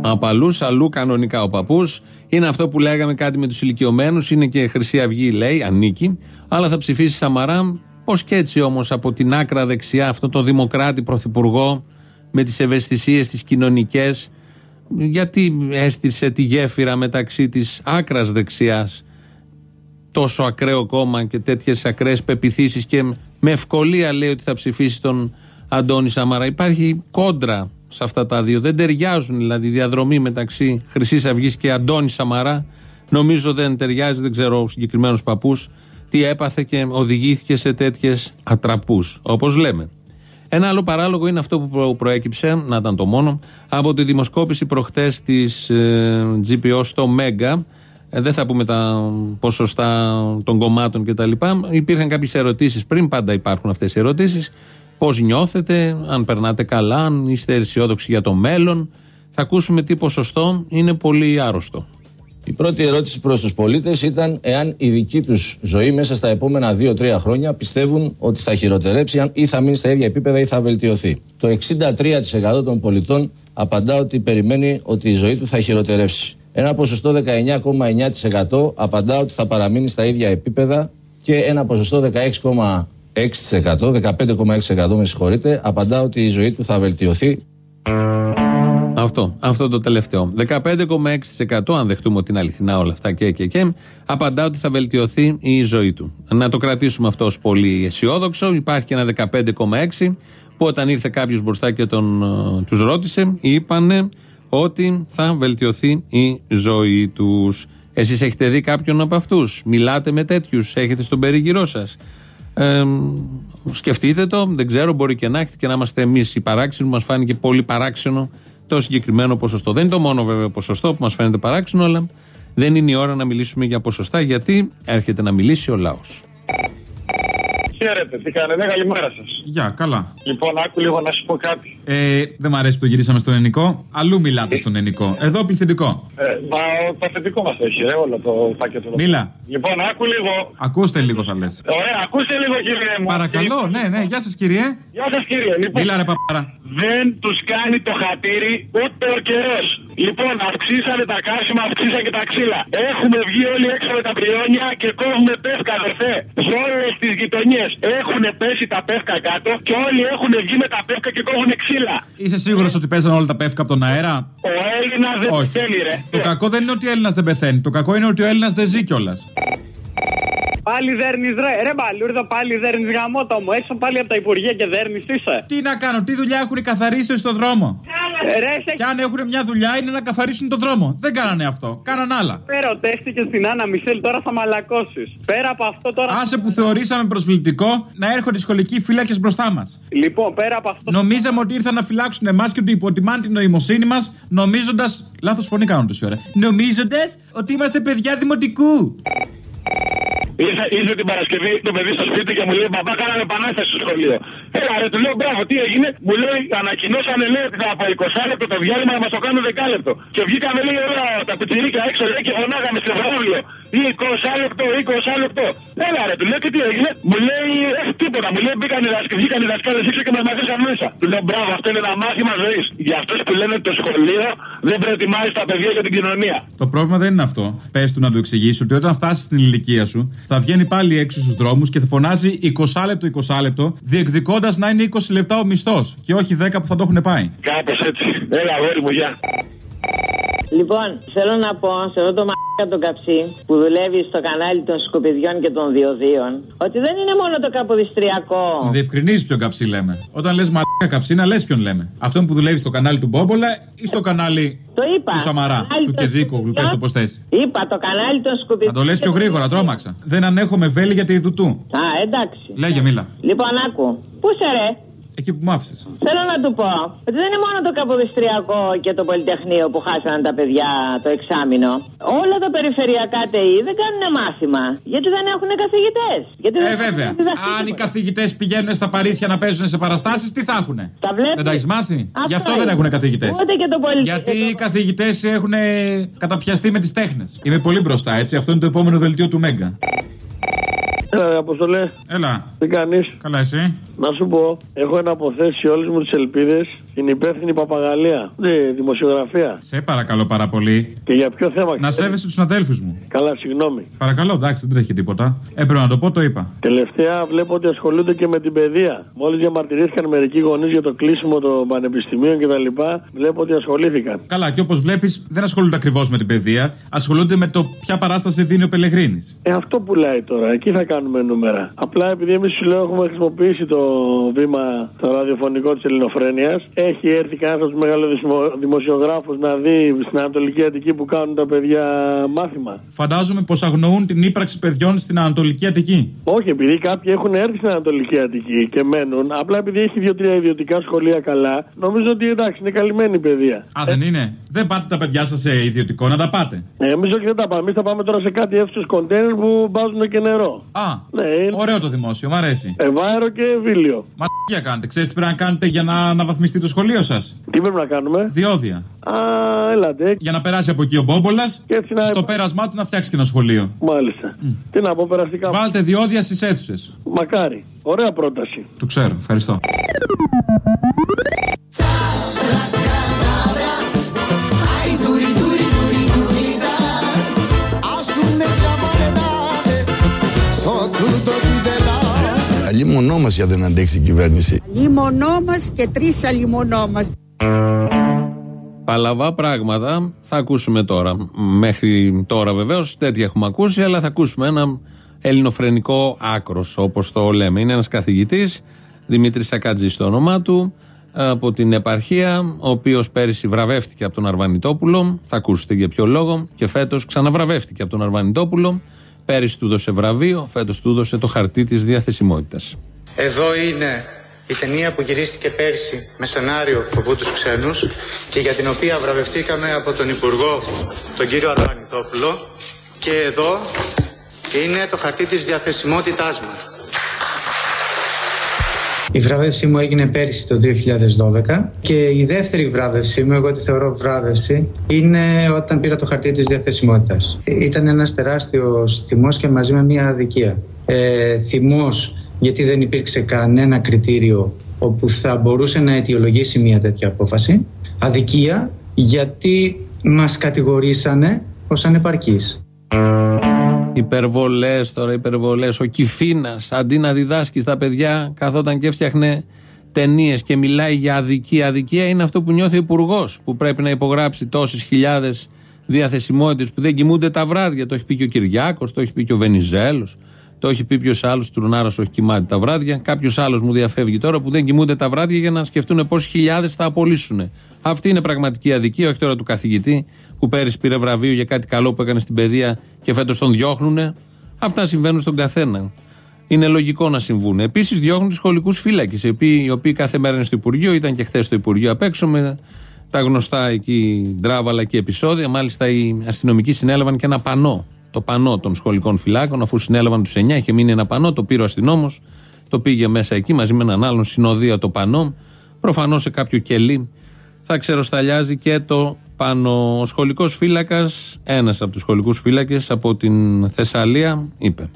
Απαλούς, αλλού κανονικά ο παππούς. Είναι αυτό που λέγαμε κάτι με τους ηλικιωμένους. Είναι και Χρυσή Αυγή, λέει, ανήκει. Αλλά θα ψηφίσει Σαμαρά. Πώς και έτσι όμως από την άκρα δεξιά, αυτό το δημοκράτη πρωθυπουργό με τις ευαισθησίες τις κοινωνικές, γιατί έστησε τη γέφυρα μεταξύ της άκρας δεξιάς τόσο ακραίο κόμμα και τέτοιες ακραίες πεπιθήσεις και με ευκολία λέει ότι θα ψηφίσει τον Αντώνη Σαμαρά. Υπάρχει κόντρα σε αυτά τα δύο. Δεν ταιριάζουν δηλαδή η διαδρομή μεταξύ Χρυσής Αυγής και Αντώνη Σαμαρά. Νομίζω δεν ταιριάζει, δεν ξέρω ο συγκεκριμένος παππούς τι έπαθε και οδηγήθηκε σε τέτοιες ατραπούς, όπως λέμε. Ένα άλλο παράλογο είναι αυτό που προ- προέκυψε, να ήταν το μόνο, από τη δημοσκόπηση προχτές της ε, GPO στο Μέγκα. Ε, δεν θα πούμε τα ποσοστά των κομμάτων κτλ. Υπήρχαν κάποιες ερωτήσεις πριν, πάντα υπάρχουν αυτές οι ερωτήσεις. Πώς νιώθετε, αν περνάτε καλά, αν είστε αισιόδοξοι για το μέλλον. Θα ακούσουμε τι ποσοστό είναι πολύ άρρωστο. Η πρώτη ερώτηση προς τους πολίτες ήταν εάν η δική τους ζωή μέσα στα επόμενα 2-3 χρόνια πιστεύουν ότι θα χειροτερέψει αν ή θα μείνει στα ίδια επίπεδα ή θα βελτιωθεί. Το 63% των πολιτών απαντά ότι περιμένει ότι η ζωή του θα χειροτερεύσει. Ένα ποσοστό 19,9% απαντά ότι θα παραμείνει στα ίδια επίπεδα και ένα ποσοστό 16,6%, 15,6% με συγχωρείτε, απαντά ότι η ζωή του θα βελτιωθεί Αυτό, αυτό το τελευταίο. 15,6% αν δεχτούμε ότι είναι αληθινά όλα αυτά και, και, και απαντά ότι θα βελτιωθεί η ζωή του. Να το κρατήσουμε αυτό ως πολύ αισιόδοξο. Υπάρχει και ένα 15,6% που όταν ήρθε κάποιος μπροστά και τον, ε, τους ρώτησε, είπανε ότι θα βελτιωθεί η ζωή τους. Εσείς έχετε δει κάποιον από αυτούς, μιλάτε με τέτοιους, έχετε στον περίγυρό σας; Ε, σκεφτείτε το, δεν ξέρω, μπορεί και να έχετε και να είμαστε εμείς οι παράξενοι. Μας φάνηκε πολύ παράξενο το συγκεκριμένο ποσοστό. Δεν είναι το μόνο βέβαια ποσοστό που μας φαίνεται παράξενο, αλλά δεν είναι η ώρα να μιλήσουμε για ποσοστά, γιατί έρχεται να μιλήσει ο λαός. Χαίρετε, τι κάνετε, καλημέρα σας. Γεια, καλά. Λοιπόν, άκου λίγο να σου πω κάτι. Ε, δεν μ' αρέσει που το γυρίσαμε στον ελληνικό. Αλλού μιλάτε στον ελληνικό. Εδώ πληθυντικό. Ε, μα το αφεντικό μας έχει, ε, όλο το πακέτο. Μίλα. Λοιπόν, άκου λίγο. Ακούστε λίγο θα λες. Ωραία, ακούστε λίγο, κύριε μου. Παρακαλώ, ναι, ναι, γεια σας κύριε. Γεια σας, κύριε. Λοιπόν, Μίλα ρε παπάρα. δεν τους κάνει το χατήρι ούτε ο καιρός. Λοιπόν, αυξήσανε τα κάσιμα, αυξήσανε και τα ξύλα. Έχουμε βγει όλοι έξω με τα πριόνια και κόβουμε πεύκα, αδερφέ. Σε όλες τις γειτονιές έχουν πέσει τα πεύκα κάτω και όλοι έχουν βγει με τα πεύκα και κόβουν ξύλα. Είσαι σίγουρος ότι παίζαν όλα τα πεύκα από τον αέρα; Ο Έλληνας δεν Όχι. πεθαίνει, ρε. Το κακό δεν είναι ότι ο Έλληνας δεν πεθαίνει. Το κακό είναι ότι ο Έλληνας δεν ζει κιόλας. Πάλι δέρνεις ρε. Ρε μπαλούρδο, πάλι δέρνεις γαμότο μου. Έξω πάλι από τα υπουργεία και δέρνεις είσαι; Τι να κάνω, τι δουλειά έχουν καθαρίσει στο δρόμο; Ε, Ρε, σε Και αν έχουν μια δουλειά είναι να καθαρίσουν το δρόμο. Δεν κάνανε αυτό. Κάναν άλλα. ερωτεύτηκε στην Άννα Μισελ, τώρα θα μαλακώσεις. Πέρα από αυτό τώρα. Άσε που θεωρήσαμε προσβλητικό να έρχονται οι σχολικοί φύλακες μπροστά μας. Λοιπόν, πέρα από αυτό. Νομίζαμε ότι ήρθαν να φυλάξουν εμάς και ότι υποτιμάνε την νοημοσύνη μας, νομίζοντα. Λάθος φωνή κάνουν τόση ώρα. Νομίζοντας ότι είμαστε παιδιά δημοτικού. Ήρθε, ήρθε την Παρασκευή το παιδί στο σπίτι και μου λέει: Μπαμπά, κάναμε επανάσταση στο σχολείο. Έλα, ρε, του λέω: Μπράβο, τι έγινε; Μου λέει: Ανακοινώσανε λέει ότι θα από 20 λεπτό το διάλειμμα να μας το κάνουν 10 λεπτό. Και βγήκαμε λέει όλα τα κουτσιρίκια έξω λέει και φωνάγαμε στο βράδυ. 20 λεπτό, 20 λεπτό. Έλα, ρε, του λέω: Και τι έγινε; Μου λέει: Ε, τίποτα. Μου λέει: Μπήκαν οι δασκάλε, βγήκαν οι δασκάλε έξω και μας μαζίσαν μέσα. Του λέω: Μπράβο, αυτό είναι ένα μάθημα ζωής. Για αυτούς που λένε ότι το σχολείο δεν προετοιμάζει τα παιδιά για την κοινωνία. Το πρόβλημα δεν είναι αυτό. Πες του να του εξηγήσει ότι όταν φτάσεις στην ηλικία σου θα βγαίνει πάλι έξω στους δρόμους και θα φωνάζει 20 λεπτό, 20 λεπτό, διεκδικώντας να είναι 20 λεπτά ο μισθός και όχι 10 που θα το έχουν πάει. Κάπως έτσι. Έλα, αγόρι μου, γεια. Λοιπόν, θέλω να πω σε αυτό το μαλάκα τον καψί που δουλεύει στο κανάλι των σκουπιδιών και των διοδίων ότι δεν είναι μόνο το καποδιστριακό. Διευκρινίζει ποιον καψί λέμε. Όταν λες μαλάκα καψί, να λες ποιον λέμε. Αυτόν που δουλεύει στο κανάλι του Μπόμπολα ή στο κανάλι Το είπα. του Σαμαρά, Κανάλι του των Κεδίκογλου, πε το πώς θες. Είπα το κανάλι των Να σκουπιδιών. το λες πιο γρήγορα, τρόμαξα. Δεν ανέχομαι βέλη για τη Ιδουτού. Α, εντάξει. Λέγε, μίλα. Λοιπόν, άκου. Πού σε ρε; Εκεί που μ' άφησες. Θέλω να του πω ότι δεν είναι μόνο το Καποδιστριακό και το Πολυτεχνείο που χάσανε τα παιδιά το εξάμεινο. Όλα τα περιφερειακά ΤΕΗ δεν κάνουν μάθημα. Γιατί δεν έχουν καθηγητές. Ε, βέβαια. Αν οι καθηγητές πηγαίνουν στα Παρίσια να παίζουν σε παραστάσεις, τι θα έχουν. Τα βλέπεις. Δεν τα έχεις μάθει; Αυτό Γι' αυτό δεν είναι. έχουν καθηγητές. Ούτε και το πολυ- Γιατί και το- οι καθηγητές έχουν καταπιαστεί με τις τέχνες. Είμαι πολύ μπροστά, έτσι. Αυτό είναι το επόμενο δελτίο του Μέγκα. Έλα, Αποστολέ. Έλα. Τι κάνεις; Καλά, εσύ. Να σου πω, έχω εναποθέσει όλες μου τις ελπίδες στην υπεύθυνη παπαγαλία. Ναι, δημοσιογραφία. Σε παρακαλώ πάρα πολύ. Και για ποιο θέμα. Να σέβεσαι τους συναδέλφου μου. Καλά, συγγνώμη. Παρακαλώ, εντάξει, δεν τρέχει τίποτα. Έπρεπε να το πω, το είπα. Τελευταία βλέπω ότι ασχολούνται και με την παιδεία. Μόλις διαμαρτυρήθηκαν μερικοί γονείς για το κλείσιμο των πανεπιστημίων κτλ. Βλέπω ότι ασχολήθηκαν. Καλά, και όπως βλέπεις, δεν ασχολούνται ακριβώς με την παιδεία. Ασχολούνται με το ποια παράσταση δίνει ο Πελεγρίνη. Ε, αυτό πουλάει τώρα. Εκεί θα κάνουμε νούμερα. Απλά επειδή εμείς σου λέω έχουμε χρησιμοποιήσει το βήμα το ραδιοφωνικό της Ελληνοφρένειας, έχει έρθει κανένας από τους μεγαλοδημοσιογράφου να δει στην Ανατολική Αττική που κάνουν τα παιδιά μάθημα; Φαντάζομαι πως αγνοούν την ύπαρξη παιδιών στην Ανατολική Αττική. Όχι, επειδή κάποιοι έχουν έρθει στην Ανατολική Αττική και μένουν, απλά επειδή έχει δύο-τρία ιδιωτικά σχολεία καλά, νομίζω ότι εντάξει, είναι καλυμμένη η παιδεία. Α, δεν είναι; Δεν πάτε τα παιδιά σας σε ιδιωτικό, να τα πάτε; Ε, Εμείς όχι δεν τα πάμε. Εμείς θα πάμε τώρα σε κάτι αίθουσες κοντέινερ που βάζουν και νερό. Α, ναι, είναι... ωραίο το δημόσιο, μ' αρέσει. Ευάερο και βίλιο. Μα τι για κάνετε, ξέρετε τι πρέπει να κάνετε για να αναβαθμιστεί το σχολείο σας; Τι πρέπει να κάνουμε; Διόδια. Α, έλατε. Για να περάσει από εκεί ο Μπόμπολας, να... στο πέρασμά του να φτιάξει και ένα σχολείο. Μάλιστα. Τι να πω περαστικά. Βάλτε διόδια στις αίθουσες. Μακάρι. Ωραία πρόταση. Το ξέρω, ευχαριστώ. Αλλή μονό μας για δεν αντέξει η κυβέρνηση. Λιμονό μα και τρεις αλιμονό μα. Παλαβά πράγματα θα ακούσουμε τώρα. Μέχρι τώρα βεβαίως τέτοια έχουμε ακούσει, αλλά θα ακούσουμε ένα ελληνοφρενικό άκρος, όπως το λέμε. Είναι ένας καθηγητής, Δημήτρης Σακατζής στο όνομά του, από την επαρχία, ο οποίος πέρυσι βραβεύτηκε από τον Αρβανιτόπουλο. Θα ακούσετε για ποιο λόγο. Και φέτος ξαναβραβεύτηκε από τον Αρβανιτόπουλο. Πέρυσι του δώσε βραβείο, φέτος του δώσε το χαρτί της διαθεσιμότητας. Εδώ είναι η ταινία που γυρίστηκε πέρσι με σενάριο Φοβού τους ξένους και για την οποία βραβευτήκαμε από τον Υπουργό τον κύριο Αρβανιτόπουλο και εδώ είναι το χαρτί της διαθεσιμότητάς μας. Η βράβευσή μου έγινε πέρυσι το 2012 και η δεύτερη βράβευσή μου, εγώ τη θεωρώ βράβευση, είναι όταν πήρα το χαρτί της διαθεσιμότητας. Ήταν ένας τεράστιος θυμός και μαζί με μια αδικία. Ε, θυμός γιατί δεν υπήρξε κανένα κριτήριο όπου θα μπορούσε να αιτιολογήσει μια τέτοια απόφαση. Αδικία γιατί μας κατηγορήσανε ως ανεπαρκείς. Υπερβολές τώρα, υπερβολές. Ο Κυφίνα, αντί να διδάσκει στα παιδιά, καθόταν και έφτιαχνε ταινίες και μιλάει για αδικία. Αδικία είναι αυτό που νιώθει ο Υπουργός, που πρέπει να υπογράψει τόσες χιλιάδες διαθεσιμότητες που δεν κοιμούνται τα βράδια. Το έχει πει και ο Κυριάκος, το έχει πει και ο Βενιζέλος, το έχει πει ποιος άλλος Τουρνάρα όχι κοιμάται τα βράδια. Κάποιος άλλος μου διαφεύγει τώρα που δεν κοιμούνται τα βράδια για να σκεφτούν πόσε χιλιάδες θα απολύσουν. Αυτή είναι πραγματική αδικία, όχι τώρα του καθηγητή που πέρυσι πήρε βραβείο για κάτι καλό που έκανε στην παιδεία και φέτος τον διώχνουν. Αυτά συμβαίνουν στον καθένα. Είναι λογικό να συμβούν. Επίσης, διώχνουν τους σχολικούς φύλακες, οι οποίοι, οι οποίοι κάθε μέρα είναι στο Υπουργείο, ήταν και χθες στο Υπουργείο απ' έξω με τα γνωστά εκεί ντράβαλα και επεισόδια. Μάλιστα, οι αστυνομικοί συνέλαβαν και ένα πανό. Το πανό των σχολικών φυλάκων, αφού συνέλαβαν τους 9, είχε μείνει ένα πανό, το πήρε ο αστυνόμος, το πήγε μέσα εκεί μαζί με έναν άλλον συνοδεία το πανό. Προφανώς σε κάποιο κελί θα ξεροσταλιάζει και το πάνω. Ο σχολικός φύλακας, ένας από τους σχολικούς φύλακες από την Θεσσαλία, είπε.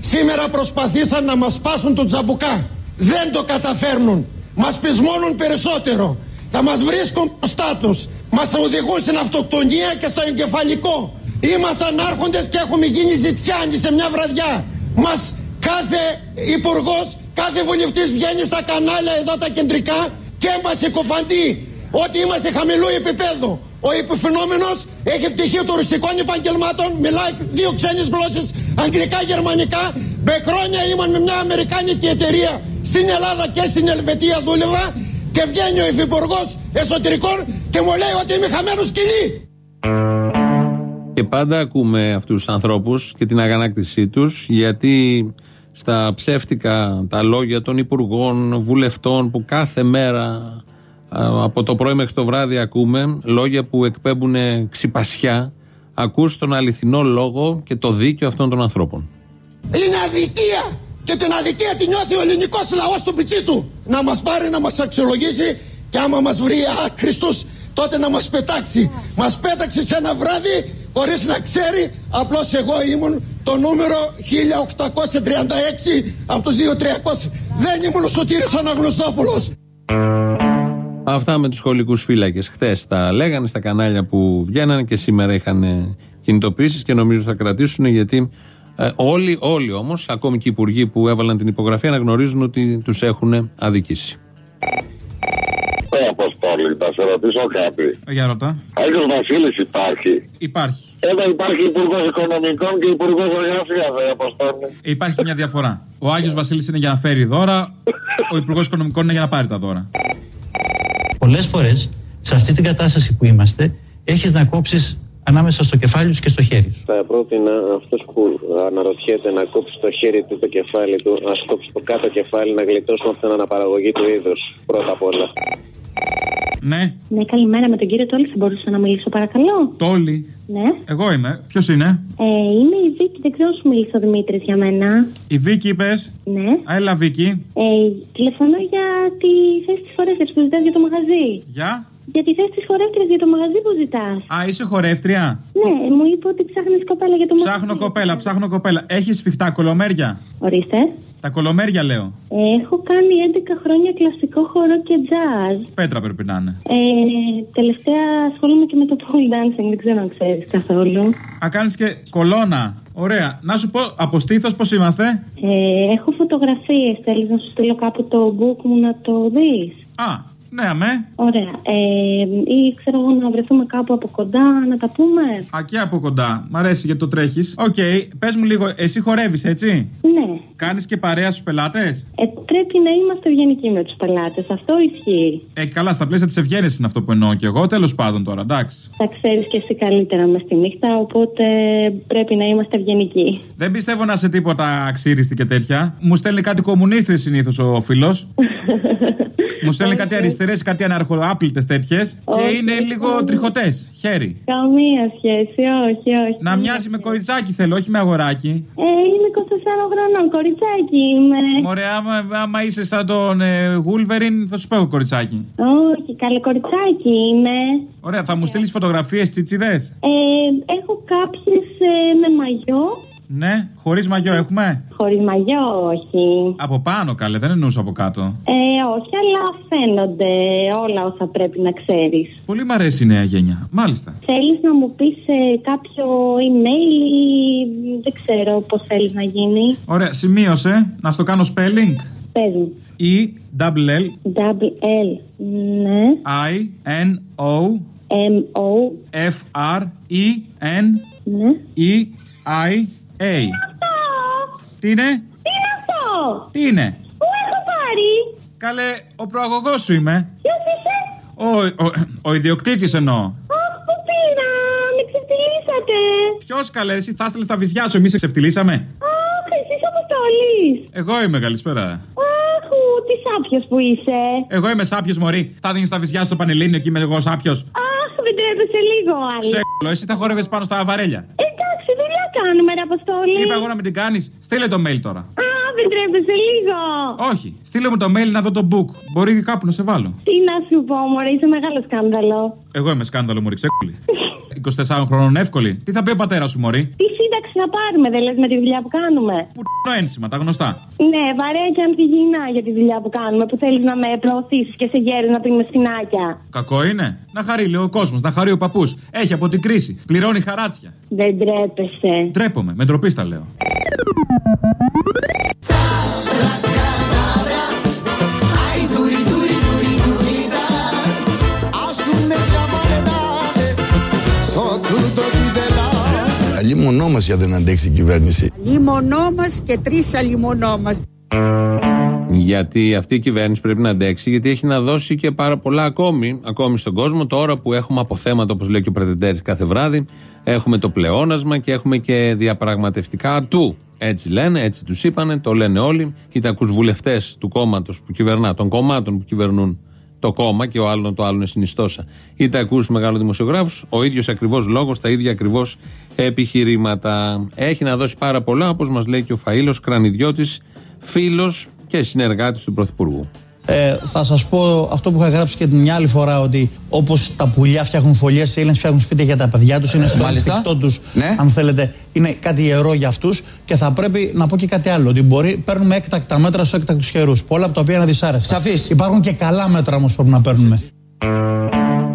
Σήμερα προσπαθήσαν να μας σπάσουν το τζαμπουκά. Δεν το καταφέρνουν. Μας πεισμώνουν περισσότερο. Θα μας βρίσκουν μπροστά τους. Μας οδηγούν στην αυτοκτονία και στο εγκεφαλικό. Ήμασταν άρχοντες και έχουμε γίνει ζητιάνοι σε μια βραδιά. Μας κάθε υπουργός, κάθε βουλευτής βγαίνει στα κανάλια εδώ τα κεντρικά και μας συκοφαντεί ότι είμαστε χαμηλού επίπεδου. Ο υποφαινόμενος έχει πτυχίο τουριστικών επαγγελμάτων, μιλάει δύο ξένες γλώσσες, αγγλικά, γερμανικά. Με χρόνια ήμουν με μια αμερικάνικη εταιρεία στην Ελλάδα και στην Ελβετία δούλευα και βγαίνει ο υφυπουργός εσωτερικών και μου λέει ότι είμαι χαμένος σκυλί. Και πάντα ακούμε αυτούς τους ανθρώπους και την αγανάκτησή τους, γιατί στα ψεύτικα τα λόγια των υπουργών, βουλευτών που κάθε μέρα α, από το πρωί μέχρι το βράδυ ακούμε λόγια που εκπέμπουν ξυπασιά ακούς τον αληθινό λόγο και το δίκαιο αυτών των ανθρώπων. Είναι αδικία και την αδικία την νιώθει ο ελληνικός λαός του πιτσί του. Να μας πάρει να μας αξιολογήσει και άμα μας βρει άχρηστος τότε να μας πετάξει. Μας πέταξε σε ένα βράδυ χωρίς να ξέρει απλώς εγώ ήμουν το νούμερο 1836 από τους 2300. Δεν ήμουν ο Σωτήρης Αναγνωστόπουλος. Αυτά με τους σχολικούς φύλακες. Χθες τα λέγανε στα κανάλια που βγαίνανε και σήμερα είχαν κινητοποιήσεις και νομίζω θα κρατήσουν γιατί ε, όλοι, όλοι όμως, ακόμη και οι υπουργοί που έβαλαν την υπογραφή, αναγνωρίζουν ότι τους έχουν αδικήσει. Ε, Αποστόλη, θα σε ρωτήσω κάτι. Ε, Για ρωτά. Άγιο Βασίλης υπάρχει. Υπάρχει. Εδώ υπάρχει Υπουργός Οικονομικών και Υπουργός Εργασία, ε, Αποστόλη. Υπάρχει μια διαφορά. Ο Άγιο Βασίλης είναι για να φέρει δώρα, ο Υπουργός Οικονομικών είναι για να πάρει τα δώρα. Πολλές φορές σε αυτή την κατάσταση που είμαστε, έχεις να κόψεις ανάμεσα στο κεφάλι σου και στο χέρι σου. Θα πρότεινα αυτός που αναρωτιέται να κόψει το χέρι του το κεφάλι του, να κόψει το κάτω κεφάλι, να γλιτώσουμε από την αναπαραγωγή του είδους. Πρώτα απ' όλα. Ναι, Ναι, καλημέρα με τον κύριο Τόλη. Θα μπορούσα να μιλήσω, παρακαλώ. Τόλι. Ναι. Εγώ είμαι. Ποιος είναι; Ε, είμαι η Βίκη, δεν ξέρω αν σου μίλησε ο Δημήτρης για μένα. Η Βίκη είπες; Ναι. Έλα, Βίκη. Ε, τηλεφωνώ για τη θέση της χορεύτρια που ζητάς για το μαγαζί. Για; Για τη θέση τη χορεύτρια για το μαγαζί που ζητάς. Α, είσαι χορεύτρια; Ναι, μου είπε ότι ψάχνεις κοπέλα για το μαγαζί. Ψάχνω κοπέλα, ψάχνω κοπέλα. Έχεις σφιχτά κολομέρια; Ορίστε. Τα κολομέρια λέω. Έχω κάνει 11 χρόνια κλασικό χορό και jazz. Πέτρα πρέπει να είναι. Ε, τελευταία ασχολούμαι και με το pole dancing, δεν ξέρω αν ξέρεις καθόλου. Α, κάνεις και κολόνα. Ωραία. Να σου πω, από στήθος πώς είμαστε; Ε, έχω φωτογραφίες, θέλεις να σου στείλω κάπου το book μου να το δεις; Α, ναι, αμέ. Ωραία. Ε, ή ξέρω εγώ να βρεθούμε κάπου από κοντά να τα πούμε; Α, και από κοντά. Μ' αρέσει γιατί το τρέχεις. Οκ, πες μου λίγο, εσύ χορεύεις, έτσι; Ναι. Κάνεις και παρέα στους πελάτες; Ε, πρέπει να είμαστε ευγενικοί με τους πελάτες. Αυτό ισχύει. Ε, καλά, στα πλαίσια της ευγένειας είναι αυτό που εννοώ και εγώ. Τέλος πάντων τώρα, εντάξει. Θα ξέρεις και εσύ καλύτερα μες στη νύχτα, οπότε πρέπει να είμαστε ευγενικοί. Δεν πιστεύω να είσαι τίποτα αξύριστη και τέτοια. Μου στέλνει κάτι κομμουνίστρες συνήθως ο φίλος. *laughs* Μου στέλνει κάτι αριστερές, κάτι αναρχοάπλητε τέτοιες. Και Όχι, είναι λίγο όχι. τριχωτές. Χέρι. Καμία σχέση, όχι, όχι. Να μοιάζει με κοριτσάκι θέλω, όχι με αγοράκι. Ε, είμαι 24 χρονών, κοριτσάκι είμαι. Μωρέ, άμα, άμα είσαι σαν τον ε, Γούλβεριν, θα σου πω εγώ κοριτσάκι. Όχι, καλό κοριτσάκι είμαι. Ωραία, θα μου στείλεις φωτογραφίες τσιτσιδές; Ε, έχω κάποιες ε, με μαγιό. Ναι, χωρίς μαγιό έχουμε; Χωρίς μαγιό, όχι. Από πάνω καλέ, δεν εννοούσα από κάτω. Ε, όχι, αλλά φαίνονται όλα όσα πρέπει να ξέρεις. Πολύ μ' αρέσει η νέα γενιά. Μάλιστα. Θέλεις να μου πεις ε, κάποιο email ή δεν ξέρω πώς θέλεις να γίνει. Ωραία, σημείωσε να στο κάνω spelling. Πες μου. E double L Double L, ναι. I N O M O, F R E N ναι. E I A. Τι είναι; Τι είναι αυτό! Τι είναι; Πού έχω πάρει! Καλέ, ο προαγωγός σου είμαι. Ποιος είσαι! Ο, ο, ο ιδιοκτήτης εννοώ. Αχ, πού πήρα! Με ξεφτυλίσατε! Ποιος καλέ, εσύ θα έστελες τα βυζιά σου, εμείς σε ξεφτυλίσαμε. Αχ, εσείς αποστολής! Εγώ είμαι, καλησπέρα. Αχ, τι σάπιος που είσαι! Εγώ είμαι σάπιος μωρή. Θα δίνεις τα βυζιά στο πανελλήνιο και είμαι εγώ σάπιος. Αχ, δεν τρέπεσαι λίγο, άλλη! Σε εσύ τα χόρευες πάνω στα βαρέλια. Εντάξει, δουλειά κάνουμε, ρε Αποστόλη! Είπα εγώ να μην την κάνεις. Στείλε το mail τώρα. Α, δεν τρέπεσαι λίγο! Όχι. Στείλε μου το mail να δω το book. Μπορεί και κάπου να σε βάλω. Τι να σου πω, μωρέ, είσαι μεγάλο σκάνδαλο. Εγώ είμαι σκάνδαλο, Μωρή, ξέκουλη. *laughs* 24 χρόνων εύκολη. Τι θα πει ο πατέρας σου, Μωρή; Τι σύνταξη να πάρουμε, δεν λες με τη δουλειά που κάνουμε. Το ένσημα, τα γνωστά. Ναι, βαρέα και ανθυγιεινά για τη δουλειά που κάνουμε, που θέλεις να με προωθήσεις και σε γέρου να πίνουμε σπινάκια. Κακό είναι; Να χαρεί λίγο ο κόσμος, να χαρεί ο παππούς. Έχει από την κρίση. Πληρώνει χαράτσια. Δεν τρέπεσαι. Τρέπομαι, με ντροπή στα λέω. Αλλή μονό μας για δεν αντέξει η κυβέρνηση. Λιμονό μα και τρεις αλιμονό μα. Γιατί αυτή η κυβέρνηση πρέπει να αντέξει, γιατί έχει να δώσει και πάρα πολλά ακόμη, ακόμη στον κόσμο. Τώρα που έχουμε αποθέματα, όπως λέει και ο Πρετεντέρης κάθε βράδυ, έχουμε το πλεόνασμα και έχουμε και διαπραγματευτικά του. Έτσι λένε, έτσι τους είπανε, το λένε όλοι. Είτε ακούς βουλευτές του κόμματος που κυβερνά, των κομμάτων που κυβερνούν το κόμμα και ο άλλο το άλλο είναι συνιστόσα. Είτε ακού μεγάλο δημοσιογράφους, ο ίδιος ακριβώς λόγος, τα ίδια ακριβώς επιχειρήματα. Έχει να δώσει πάρα πολλά, όπως μας λέει και ο Φαήλο Κρανιδιώτης, φίλος και συνεργάτης του Πρωθυπουργού. Ε, θα σας πω αυτό που είχα γράψει και την μια άλλη φορά ότι όπως τα πουλιά φτιάχνουν φωλιές, οι Έλληνες φτιάχνουν σπίτια για τα παιδιά τους, είναι στο Μάλιστα. ανοιχτό τους, Ναι. αν θέλετε, είναι κάτι ιερό για αυτούς. Και θα πρέπει να πω και κάτι άλλο, ότι μπορεί, παίρνουμε έκτακτα μέτρα στους έκτακτους καιρούς. Πολλά από τα οποία είναι δυσάρεστα. Σαφής. Υπάρχουν και καλά μέτρα όμως που πρέπει να παίρνουμε.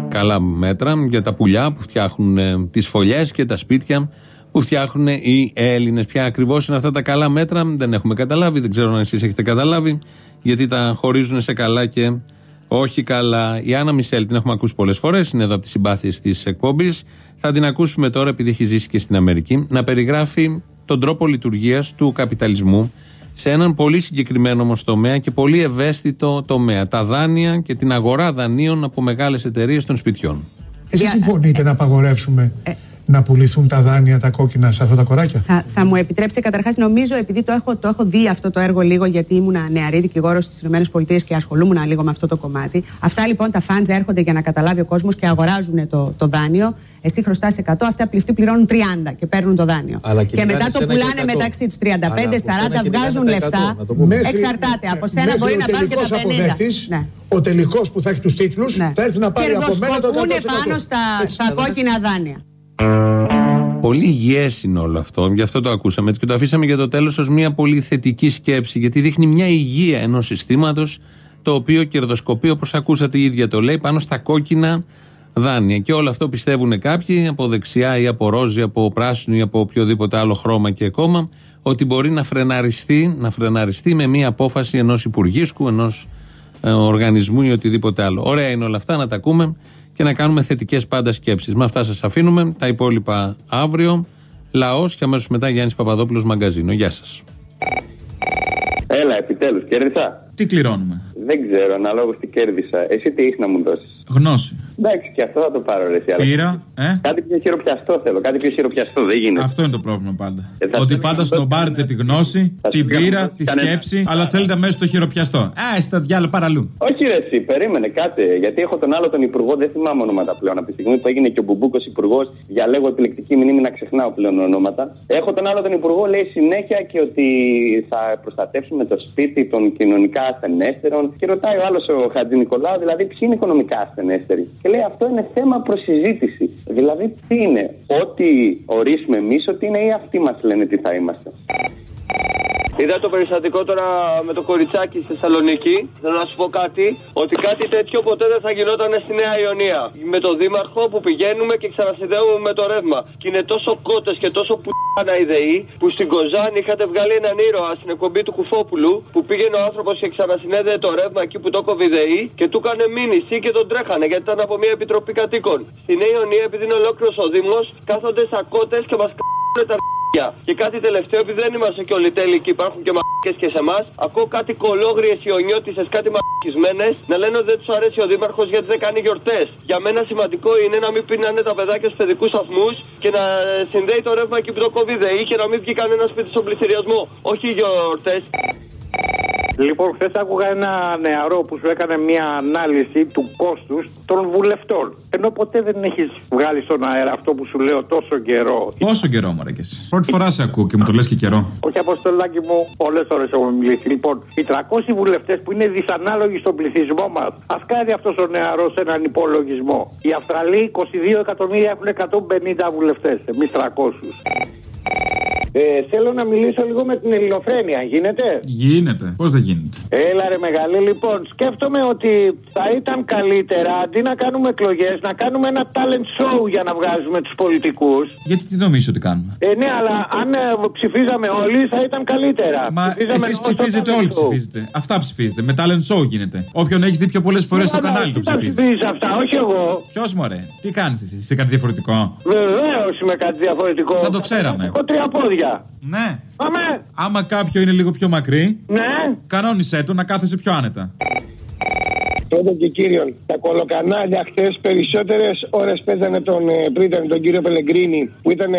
καλά μέτρα για τα πουλιά που φτιάχνουν ε, τις φωλιές και τα σπίτια που φτιάχνουν οι Έλληνες. Ποια ακριβώς είναι αυτά τα καλά μέτρα δεν έχουμε καταλάβει, δεν ξέρω αν εσείς έχετε καταλάβει γιατί τα χωρίζουν σε καλά και όχι καλά. Η Άννα Μισελ την έχουμε ακούσει πολλές φορές, είναι εδώ από τις συμπάθειες της εκπομπής. Θα την ακούσουμε τώρα επειδή έχει ζήσει και στην Αμερική να περιγράφει τον τρόπο λειτουργίας του καπιταλισμού σε έναν πολύ συγκεκριμένο όμως τομέα και πολύ ευαίσθητο τομέα. Τα δάνεια και την αγορά δανείων από μεγάλες εταιρείες των σπιτιών. Εσείς συμφωνείτε να απαγορεύσουμε Ε. να πουληθούν τα δάνεια, τα κόκκινα σε αυτά τα κοράκια. Θα, θα μου επιτρέψετε καταρχάς, νομίζω, επειδή το έχω, το έχω δει αυτό το έργο λίγο, γιατί ήμουν νεαρή δικηγόρος στις ΗΠΑ και ασχολούμουν λίγο με αυτό το κομμάτι. Αυτά λοιπόν τα φάντζ έρχονται για να καταλάβει ο κόσμος και αγοράζουν το, το δάνειο. Εσύ χρωστάς 100, αυτά πληκτοί πληρώνουν 30 και παίρνουν το δάνειο. Αλλά και κυνηγάνε μετά το σε ένα πουλάνε και 100. μεταξύ τους 35, 40, Αλλά από σένα βγάζουν κυνηγάνε τα λεφτά. 100, να το πούμε. Εξαρτάται. Από σένα μέχρι μπορεί ο να πάρουν και τελικός τα 50. αποδέκτης, Ναι. Ο τελικός που θα έχει τους τίτλους θα έρθει να πάρει από μένα το 100%. Κερδοσκοπούν πάνω στα, στα κόκκινα δάνεια. Πολύ υγιές είναι όλο αυτό, γι' αυτό το ακούσαμε έτσι και το αφήσαμε για το τέλος ως μια πολύ θετική σκέψη, γιατί δείχνει μια υγεία ενός συστήματος το οποίο κερδοσκοπεί, όπως ακούσατε η ίδια το λέει, πάνω στα κόκκινα δάνεια. Και όλο αυτό πιστεύουν κάποιοι από δεξιά ή από ρόζι, από πράσινο ή από οποιοδήποτε άλλο χρώμα και κόμμα, ότι μπορεί να φρεναριστεί, να φρεναριστεί με μια απόφαση ενός υπουργίσκου, ενός οργανισμού ή οτιδήποτε άλλο. Ωραία είναι όλα αυτά να τα ακούμε και να κάνουμε θετικές πάντα σκέψεις. Με αυτά σας αφήνουμε. Τα υπόλοιπα αύριο. Λαός και αμέσως μετά Γιάννης Παπαδόπουλος Μαγκαζίνο. Γεια σας. Έλα, επιτέλους, κέρδισα; Τι κληρώνουμε; Δεν ξέρω, αναλόγως τι κέρδισα. Εσύ τι έχεις να μου δώσεις; Γνώση. Εντάξει, και αυτό θα το πάρω ρε. εσύ, αλλά- Πήρα, ε; Κάτι πιο χειροπιαστό θέλω. Κάτι πιο χειροπιαστό δεν γίνεται. Αυτό είναι το πρόβλημα πάντα. Ε, θα Ότι σου πάντα κάνω στον τότε. πάρετε τη γνώση, Θα σου την κάνω πείρα, τότε. τη Κανένα. σκέψη, αλλά θέλετε μέσα στο χειροπιαστό. Α, στα διάλογα παραλού. Όχι ρε, εσύ, περίμενε κάτι. Γιατί έχω τον άλλο τον υπουργό, δεν θυμάμαι ονόματα πλέον. Από τη στιγμή που έγινε και ο Μπουμπούκος υπουργός, για λέγω επιλεκτική μνήμη να ξεχνάω πλέον ονόματα. Έχω τον άλλο τον υπουργό, λέει συνέχεια και ότι θα προστατεύσουμε το σπίτι των κοινωνικά ασθενέστερων. Και ρωτάει ο άλλος ο Χατζη Νικολάου, δηλαδή ποιοι είναι οικονομικά ασθενέστεροι. Και λέει αυτό είναι θέμα προσυζήτηση. Δηλαδή τι είναι, ότι ορίσουμε εμείς ότι είναι ή αυτοί μας λένε τι θα είμαστε. Είδα το περιστατικό τώρα με το κοριτσάκι στη Θεσσαλονίκη. Θέλω να σου πω κάτι, ότι κάτι τέτοιο ποτέ δεν θα γινόταν στη Νέα Ιωνία. Με το δήμαρχο που πηγαίνουμε και ξανασυνδέουμε με το ρεύμα. Και είναι τόσο κότες και τόσο πουτάνα η ΔΕΗ που στην Κοζάνη είχατε βγάλει έναν ήρωα στην εκπομπή του Κουφόπουλου που πήγαινε ο άνθρωπος και ξανασυνέδεε το ρεύμα εκεί που το κόβει η ΔΕΗ και του έκανε μήνυση και τον τρέχανε γιατί ήταν από μια επιτροπή κατοίκων. Στη Νέα Ιωνία, επειδή είναι ολόκληρος ο Δήμος, κάθονται σαν κότες και μας κάνουν τα αρχίδια. Και κάτι τελευταίο, επειδή δεν είμαστε και όλοι τέλειοι και υπάρχουν και μαρκέ και σε εμάς, ακούω κάτι κολόγριες ιονιώτισε, κάτι μαρκισμένε να λένε ότι δεν τους αρέσει ο Δήμαρχος γιατί δεν κάνει γιορτές. Για μένα σημαντικό είναι να μην πίνανε τα παιδάκια στους παιδικούς σταθμούς και να συνδέει το ρεύμα εκεί που το κόβει η ΔΕΗ και να μην βγει κανένα σπίτι στον πληστηριασμό. Όχι γιορτές. Λοιπόν, χθες άκουγα ένα νεαρό που σου έκανε μια ανάλυση του κόστους των βουλευτών. Ενώ ποτέ δεν έχεις βγάλει στον αέρα αυτό που σου λέω τόσο καιρό. Πόσο καιρό, μωρέ και εσύ; Πρώτη φορά σε ακούω και μου το λες και καιρό. Όχι αποστολάκι μου, πολλές ώρες έχουμε μιλήσει. Λοιπόν, οι 300 βουλευτές που είναι δυσανάλογοι στον πληθυσμό μας, ας κάνει αυτός ο νεαρός έναν υπολογισμό. Οι Αυστραλοί 22 εκατομμύρια έχουν 150 βουλευτές, εμείς 300. Ε, θέλω να μιλήσω λίγο με την ελληνοφρένεια, γίνεται; Γίνεται. Πώς δεν γίνεται; Έλα ρε μεγάλη, λοιπόν, σκέφτομαι ότι θα ήταν καλύτερα αντί να κάνουμε εκλογές, να κάνουμε ένα talent show για να βγάζουμε τους πολιτικούς. Γιατί τι νομίζω ότι κάνουμε; Ε, ναι, αλλά αν ε, ψηφίζαμε όλοι θα ήταν καλύτερα. Μα Ψηφίζαμε εσείς όσο ψηφίζετε, talent όλοι show. ψηφίζετε. Αυτά ψηφίζετε. Με talent show γίνεται. Όποιον έχεις δει πιο πολλές φορές στο Ναι, αλλά κανάλι εσύ το τα ψηφίζεις. ψηφίζεις αυτά, όχι εγώ. Ποιος μωρέ, τι κάνεις εσύ, είσαι κάτι διαφορετικό; Βεβαίως είμαι κάτι διαφορετικό. Θα το ξέραμε. Έχω τρία πόδια. Ναι. Πάμε. Άμα κάποιο είναι λίγο πιο μακρύ, Ναι. κανόνισέ του να κάθεσαι πιο άνετα. Πρώτον και κύριον, τα κολοκανάλια χθες περισσότερες ώρες παίζανε τον ε, Πρίταν, τον κύριο Πελεγκρίνη, που ήταν,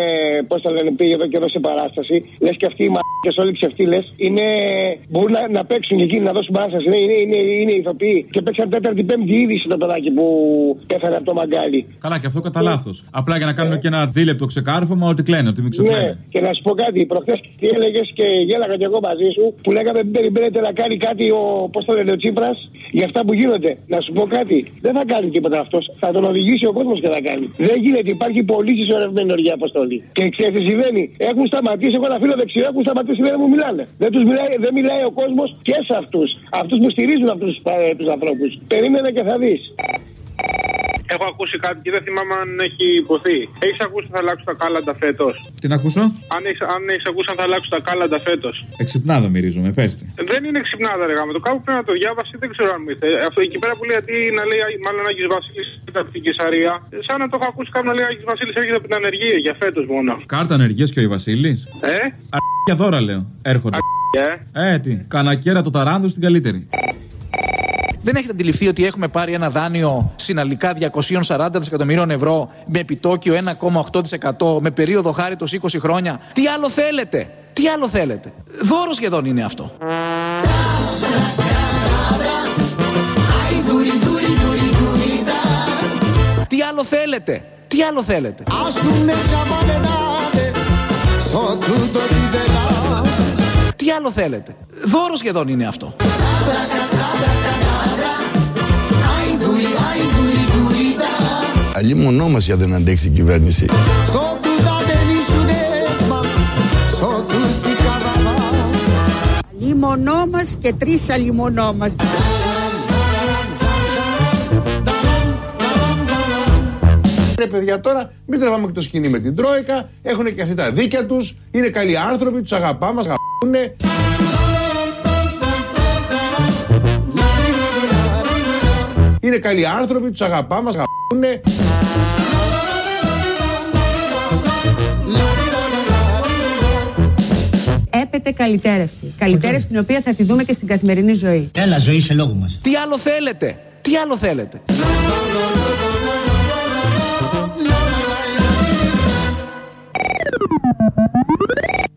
πώς θα λένε, πήγε εδώ και εδώ σε παράσταση. Λες και αυτοί οι μαλάκες, όλοι οι ξεφτύλε, είναι. μπορούν να, να παίξουν και εκείνοι να δώσουν παράσταση. Είναι, είναι, είναι, είναι ηθοποιοί. Και παίξαν τέταρτη πέμπτη είδηση το παιδάκι που πέθανε από το μαγκάλι. Καλά, και αυτό κατά λάθος. Απλά για να κάνουμε και ένα δίλεπτο ξεκάρφωμα ότι κλαίνε, ότι μην Ναι, ξεκλαίνε. και να σου πω κάτι. Προχθές τι έλεγες και γέλαγα κι εγώ μαζί σου που λέγαμε μην περιμένετε να κάνει κάτι ο, πώς το λένε, ο Τσίπρας για αυτά που γίνονται. Να σου πω κάτι. Δεν θα κάνει τίποτα αυτός. Θα τον οδηγήσει ο κόσμος και θα κάνει. Δεν γίνεται. Υπάρχει πολύ συσσωρευμένη οργή αποστολή. Και ξέρεις τι συμβαίνει; Έχουν σταματήσει. Εγώ ένα φίλο δεξιό έχουν σταματήσει δεν μου μιλάνε. Δεν, τους μιλάει, δεν μιλάει ο κόσμος και σε αυτούς. Αυτούς που στηρίζουν αυτούς τους ανθρώπους. Περίμενε και θα δεις. Έχω ακούσει κάτι και δεν θυμάμαι αν έχει υποθεί. Έχεις ακούσει ότι θα αλλάξουν τα κάλαντα φέτος; Τι να ακούσω; Αν έχεις αν έχεις ακούσει αν θα αλλάξουν τα κάλαντα φέτος; Εξυπνάδα μυρίζομαι, πέστε. Δεν είναι ξυπνάδα, ρε γάμο. Το κάπου πρέπει να το διάβασε, δεν ξέρω αν μου ήρθε. Αυτό εκεί πέρα που λέει ότι να λέει μάλλον Άγιος Βασίλης από την Κεσαρία. Σαν να το έχω ακούσει κάπου να λέει Άγιος Βασίλης έρχεται από την ανεργία για φέτος μόνο. Κάρτα ανεργίας και ο Ιβασίλη. Ε; Αρκετά δώρα λέω. Έρχονται. Ε; Ε, τι. Κανακέρα το ταράνδο στην καλύτερη. Δεν έχετε αντιληφθεί ότι έχουμε πάρει ένα δάνειο συναλλικά 240 δισεκατομμυρίων ευρώ με επιτόκιο 1,8% με περίοδο χάριτος 20 χρόνια; Τι άλλο θέλετε, τι άλλο θέλετε; Δώρο σχεδόν είναι αυτό. Τι άλλο θέλετε, τι άλλο θέλετε; Άσουνε τσαβαλεδάδε Στο τούτο τη βελά Τι άλλο θέλετε; Δώρο σχεδόν είναι αυτό. Αλλή μονό μας για δεν αντέξει η κυβέρνηση. Στο τούτα τελείσουνες μα Στο τούση καραβά Λιμονό μα και τρεις αλιμονό μα. Ρε παιδιά τώρα, μην τραβάμε και το σκηνή με την Τρόικα. Έχουν και αυτοί τα δίκια τους. Είναι καλοί άνθρωποι, τους αγαπάμε, μας αγαπούνε. Είναι καλοί άνθρωποι, τους αγαπάμε, μας αγαπούνε. προβλέπεται καλυτέρευση. Καλυτέρευση την οποία θα τη δούμε και στην καθημερινή ζωή. Έλα, ζωή σε λόγου μας. Τι άλλο θέλετε, τι άλλο θέλετε;